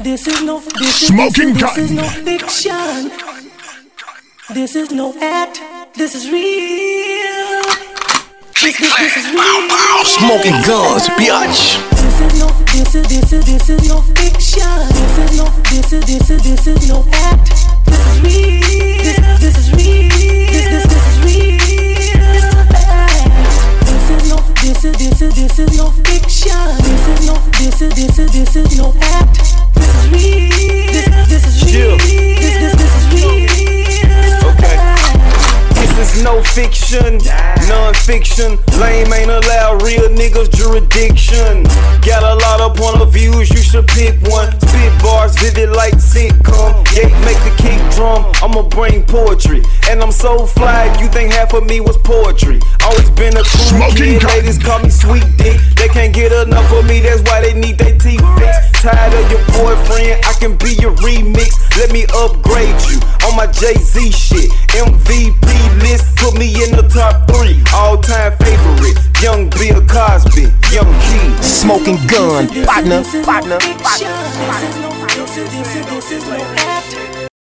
This is no this is, Smoking this, gun. is no fiction. This is no act. This is real. This, this, this is real. Smoking guns, bitch. This is no this is this is this is no fiction. This is no this is this is this is no act. This is real. This this is real. This this this is real. This is no this is this is this is no fiction. This is this is this is no act. This is real. This this is real. This this this is real. Okay. This is no fiction, non-fiction. Lame ain't allowed, real niggas jurisdiction. Got a lot of point of views, you should pick one. Spit bars, vivid like sitcom. Yeah, make the kick drum. I'ma bring poetry, and I'm so fly. You think half of me was poetry? Always been a cool Smoking kid. gun. Ladies call me sweet dick. They can't get enough of me, that's why they need their teeth fixed. Tired of your boyfriend, I can be your remix. Let me upgrade you on my Jay Z shit. MVP list, put me in the top three. All time favorite. Young Bill Cosby, Young Key. Smoking gun, partner, partner, is